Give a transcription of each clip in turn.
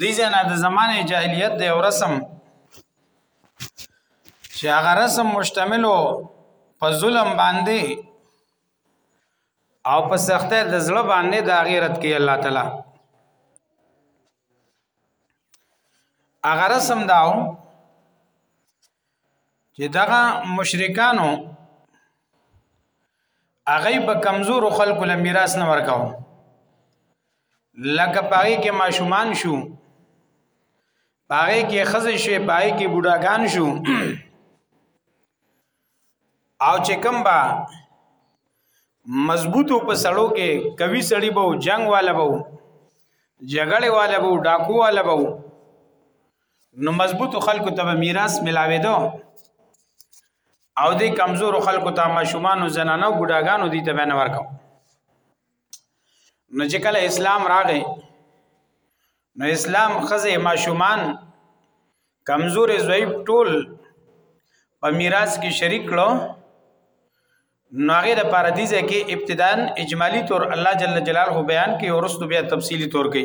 دې ځنه د زمانه جاهلیت د یو رسم چې هغه رسم مشتملو په ظلم باندې او په سخته د زړه باندې د غیرت کې الله تعالی هغه رسم داو چې دغه مشرکانو هغه په کمزور خلکو له میراث نه ورکاو لکه پای کې ماشومان شو پای کې خزې شي پای کې بوډاګان شو او چې کم با مضبوطو په سړو کې کوي سړی بو جنگ والا بو جګړه والا بو ډاکو والا بو نو مضبوط خلکو ته میراث ملاویدو او د کمزور خلکو ته ماشومان او زنانو بډاګانو دي ته بنه ورکو نو چې کله اسلام راغی نو اسلام خزه ماشومان کمزور ضعیف ټول په میراث کې شریک کړو نو هغه د پارادیس کې ابتداء اجمالی طور الله جل جلاله بیان کې ورستو بیا تفصیلی طور کې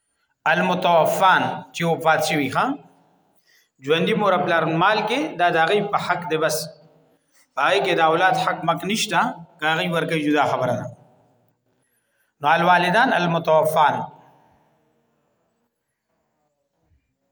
المتوفان چې وفات شوی ها ژوندۍ مور پلار مال کې دا دغه په حق دی بس پای کې د اولاد حق مک نشته کاغي ورکه جدا خبره ده نو الوالدان المتوفان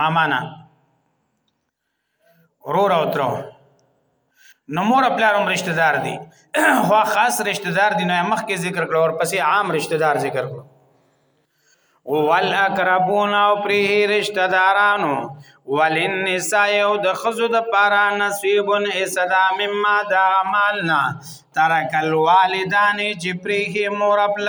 مامانا رور او ترو نو مور خپل هم رشتہ دار دي خو خاص رشتہ دار دي نو مخ کې ذکر کړو او پسې عام رشتہ دار ذکر کړو والاقربون او پری رشتہ دارانو وللنساء او د خزو د پارا نصیب اسدا مما دا مالنا ترک الوالدان چې پری مور خپل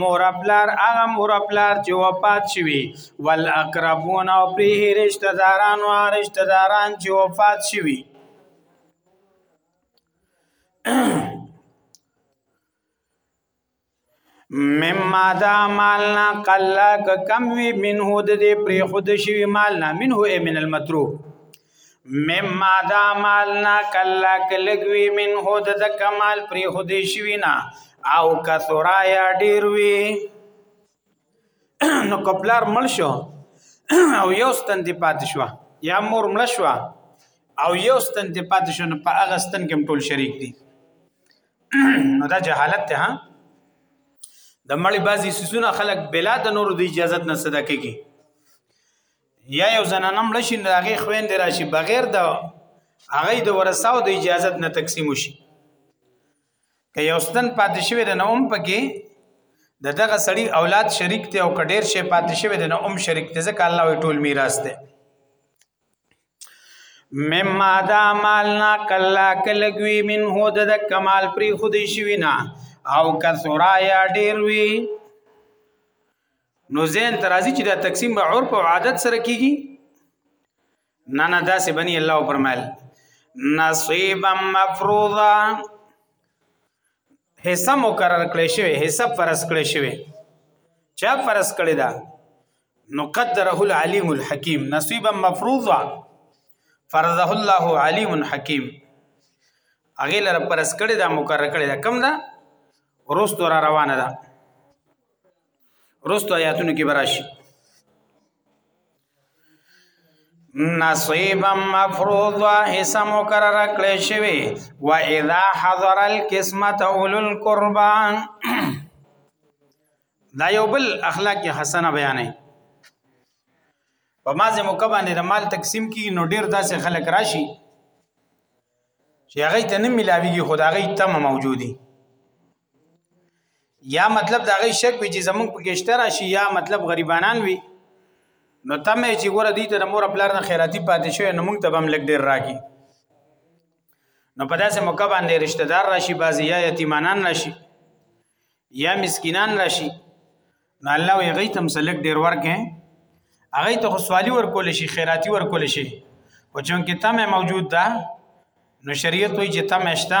مور پلار هغه مور پلار چې وفات شوي ول اقربون او پریه رشتہ داران او رشتہ داران چې وفات شوي مما دا مالنا قلا کم وی منه د دې پری خود شوی مالنا منه من المتروک مما دا مالنا کلا کلګوي من هو د کمال پری هدي شوینا او کثرا یا ډیر وی نو کوپلار مل شو او یو ستن دی پات شو یا مور مل شو او یو ستن دی پات شو نو په هغه ستن کې ټول شریک دي نو دا جهالت ته ها د مړی بازي سونه خلک بلا د نور د اجازه نه صدا کوي یا یو زنانه مړ شي نو هغه خويند راشي بغیر د هغه د ورثاو د اجازت نه تقسیم شي که یو ستن پاتې شوی د نوم پکې د دغه سړی اولاد شریک ته او کډیر شي پاتې شوی د نوم شریک ته ځکه الله وی ټول میراث ده مما دا مالنا کلا کلګوی من هو د کمال پری خودی شوی نه او کثرا یا ډیر وی نو زین ترازی چې دا تقسیم به عرف او عادت سره کیږي نه نه دا سه بنی الله فرمایل نصیبا مفروضا حصہ مقرر کړی شوی حصہ فرض کړی شوی چا فرض کړی دا نو قدره العلیم الحکیم نصیبا مفروضا فرضه الله علیم حکیم اغه لره فرض کړی دا مقرر کړی دا کم دا ورستو را روانه ده رستو آیاتونو کې براشي نصیبا مفروضا حصہ مقرر کړی شوی و اذا حضر القسمت اول القربان دا یو بل اخلاق حسنه بیانې په مازه موقع باندې د مال تقسیم کی نو ډیر داسې خلک راشي چې هغه ته نه ملاویږي خدای تم موجودي یا مطلب دا غي شک وي چې زمونږ په کېشته راشي یا مطلب غریبانان وي نو تمه چې ګوره دي ته مور خپل نه خیراتی پاتې شوی نو مونږ ته هم لګ ډیر راکې نو په داسې موقع باندې رشتہ دار راشي بازي یا یتیمانان راشي یا مسکینان راشي نو الله یې غي تم سلک ډیر ورکه هغه ته سوالی ورکول شي خیراتی ورکول شي او چون کې تمه موجود ده نو شریعت وایي چې تمه شته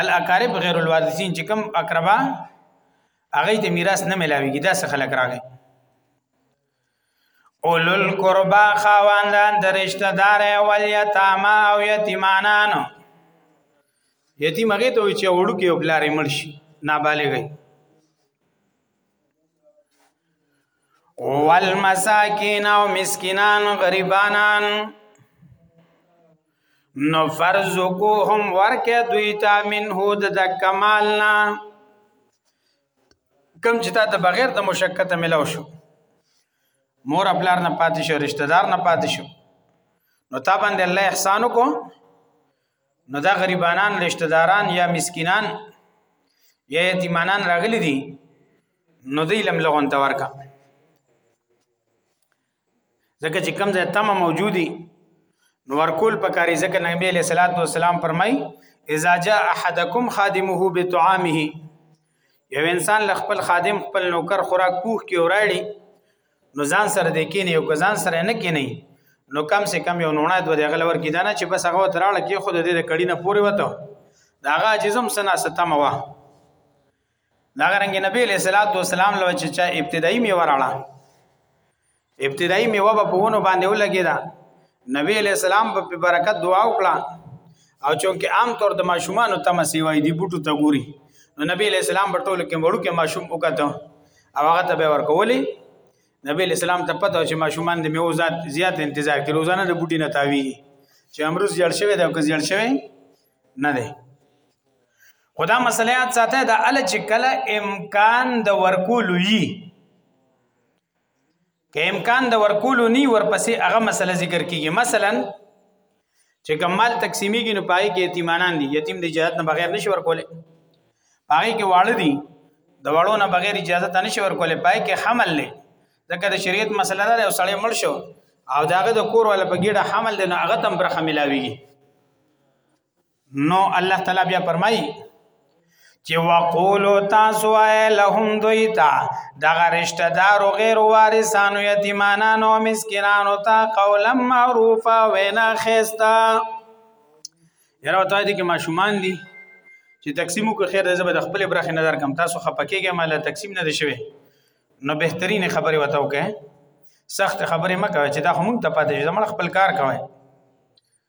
الاقارب غیر الوارثین چې کوم اقربا هغه د میراث نه ملاويږي دا څه خلک راغی اولل قربا خواندان د رشتہ دار اول یتاما او یتیمانانو یتیم هغه ته چې وړو کې وبلارې مرشي نابالغ والمساکین او مسکینان غریبانان نو فرزقوهم ورکه دوی تا منه د کمالنا کم چې تا د بغیر د مشقت ملو شو مور خپلار نه پاتې شو رشتہ دار نه پاتې شو نو تا باندې الله احسان وکړو نو دا غریبانان رشتہ داران یا مسکینان یا یتیمانان راغلي دي نو دی لم لغون ته ورکا ځکه چې کم ځای تمه موجودي نو ورکول پکاري ځکه نبی له صلوات و سلام فرمای اذا جاء احدکم خادمه بطعامه یو انسان ل خپل خادم خپل نوکر خوراک پوخ کې وراړي نو ځان سره د کینې او ځان سره نه کینې نو کم سه کم یو نونه د دغه لور کې دانه چې بس هغه تراړه کې خود دې د کړي نه پوري وته داغه عجزم سنا ستمه وا دا غرنګ نبی علیہ الصلوۃ والسلام لو چې چا ابتدایي میوه راړه ابتدایي میوه په پهونو باندې ولګی دا نبی علیہ السلام په برکت دعا وکړه او چونکه عام طور د ماشومان ته مسیوای دی بوټو ته ګوري نو نبی علیہ السلام په ټولو کې وړو کې ماشوم وکړه او هغه ته به ورکولی نبی علیہ السلام ته پته چې ماشومان د میوه ذات زیات انتظار کوي روزانه د بوټي نه تاوی چې امروز جړ شوی دا که جړ شوی نه دی خدا مسله یاد ساته دا ال چې کله امکان د ورکول وی که امکان د ورکول نی ورپسې هغه مسله ذکر کیږي مثلا چې کمال تقسیمی کې نو پای کې یتیمانان دي یتیم د اجازه نه بغیر نشي ورکول پای کې واړه دي د واړو نه بغیر اجازه ته نشي ورکول پای کې حمل لې ځکه د شریعت مسله ده او سړی مړ شو او داغه د کور ولا په ګډه حمل نه هغه تم برخه ملاويږي نو الله تعالی بیا فرمایي چې وقولو تاسو اے لهم دویتا دغه رشتہ دار او غیر وارثانو یتیمانانو مسکینانو ته قولا معروفا وینا خستا یره ته دې کې ماشومان دي چې تقسیمو که خیر زبر د خپل برخه نظر کم تاسو خپکیږئ مال تقسیم نه دي شوی نو بهترین خبره وته وکه سخت خبره مکه چې دا هم ته پاتې زموږ خپل کار کوي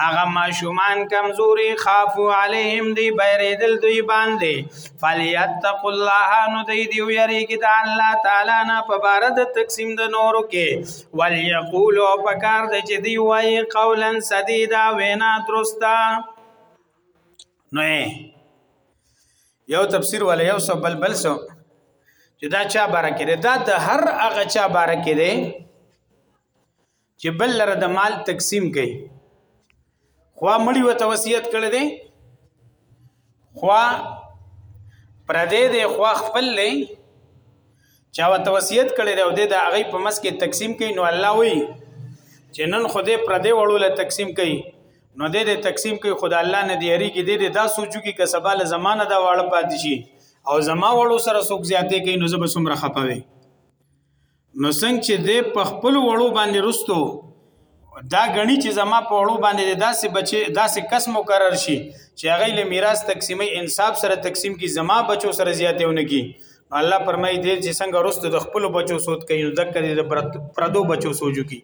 هغه ماشومان کمزوري خافو عليهم دی بیریدل دوی باندې فلیتق الله نو دی دی یریږي د الله تعالی نه په بار د تقسیم د نورو کې وليقول او پکار د چې دی وای قولا سدیدا وینا درستا نو یو تفسیر ولا یو سو بل بل سو چې دا چا بارکه ده دا د هر هغه چا بارکه ده چې بل لره د مال تقسیم کوي خوا مړی وته وصیت کړی دی خوا پردې دی خوا خپل لې چا وته وصیت کړی دی او د هغه په مس کې تقسیم کوي نو الله وی چې نن خوده پردې وړو له تقسیم کوي نو د دې تقسیم کوي خدای الله نه دی هری کې د دې دا سوچو کې کسبه له زمانه دا واړه پاتې شي او زما وړو سره څوک زیاتې کوي نو زه به سمره خپوي نو څنګه چې دی په خپل وړو باندې رستو دا غنی چې زما په وړو باندې داسې بچي داسې کس مقرر شي چې هغه له میراث تقسیمي انصاف سره تقسیم کی زما بچو سره زیاتېونه کی الله پرمای دی چې څنګه رستو د خپل بچو سود کوي ځکه د پردو بچو سوجو کی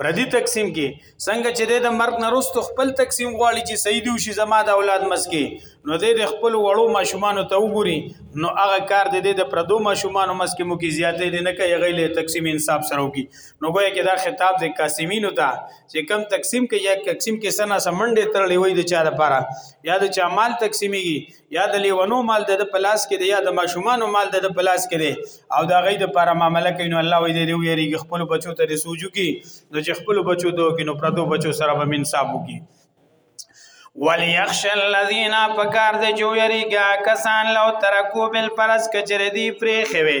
پردي تقسیم کې څنګه چې د مرګ نرستو خپل تقسیم غواړي چې سید وشي زما د اولاد مسکه نو د خپل وړو ماشومان ته وګوري نو هغه کار د د پردو ماشومان مسکه مو کې زیاتې دي نه کوي غیله تقسیم انصاف سره وکي نو ګویا کې دا خطاب د قاسمینو ته چې کم تقسیم کې یا تقسیم کې سنا سمندې ترلې وي د چا لپاره یا د چا مال تقسیميږي یا د لیونو مال د پلاس کې دی یا د ماشومان مال د پلاس کې دی او دا غي د پر معاملې کینو الله وی دی ویریږي خپل بچو ته سوجو کی نو چې خپل بچو ته کینو پردو بچو سره به انصاف وکي وليخش الذين فكار د جو يريګا کسان لو ترکو بل پرس کچری دی پرې خوي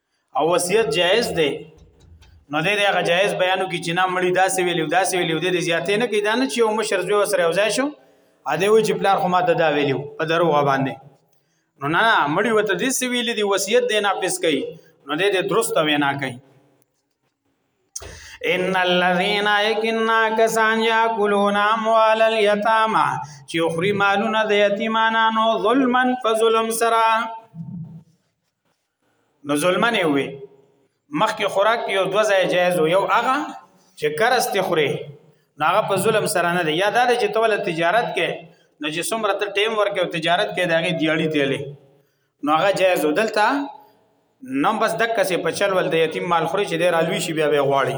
او وصیت جایز دی نو دې هغه جایز بیانو کې چې نه مړی داسې ویلو داسې ویلو دې زیاتې نه کیدان چې یو مشر زوی سره وځای شو ا دې و چې پلار خو ماته دا ویلو په درو باندې نو نه مړی وته دې سی ویلې دی وصیت دې نه پس کوي نو دې دې درست وینا کوي ان الذين يكنا كسان ياكلون اموال اليتامى چې اخري مالونه د یتیمانو ظلمن فظلم سره نو ظلمن وي مخکې خوراک یو دوه ځای جایز یو هغه چې کرس ته خوري ناغه په ظلم سره نه دی یاد ده چې تول تجارت کې نو چې څومره ته ټیم ورکې او تجارت کې داغه دیړی تیلې نو هغه جایز ودلتا نم بس دک سه پچل ول د یتیم مال خوري چې ډیر الوی شي بیا به غواړي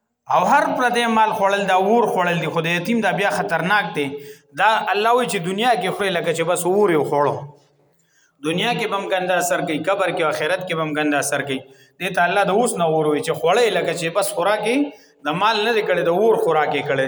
او هر پردې مال خوړل دا ور خوړل دی خو د یتیم دا بیا خطرناک دی دا الله وی چې دنیا کې خوري لکه چې بس ور یو خوړو دنیا کې بم ګنده اثر کوي قبر کې آخرت کې بم ګنده اثر کوي دې ته الله د اوس نه وروي چې خوړې لکه چې بس خوراکي د مال نه کړي د ور خوراکي کړي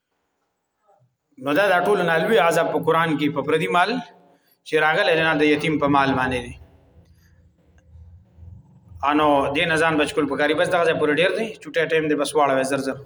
نو دا د ټول نالوی عذاب په قران کې په پردي مال چې راغلی نه د یتیم په مال باندې دی انو د نزان بچکل په غریب بس دغه پر ډیر دی چټه ټیم دی بس واړه زر زر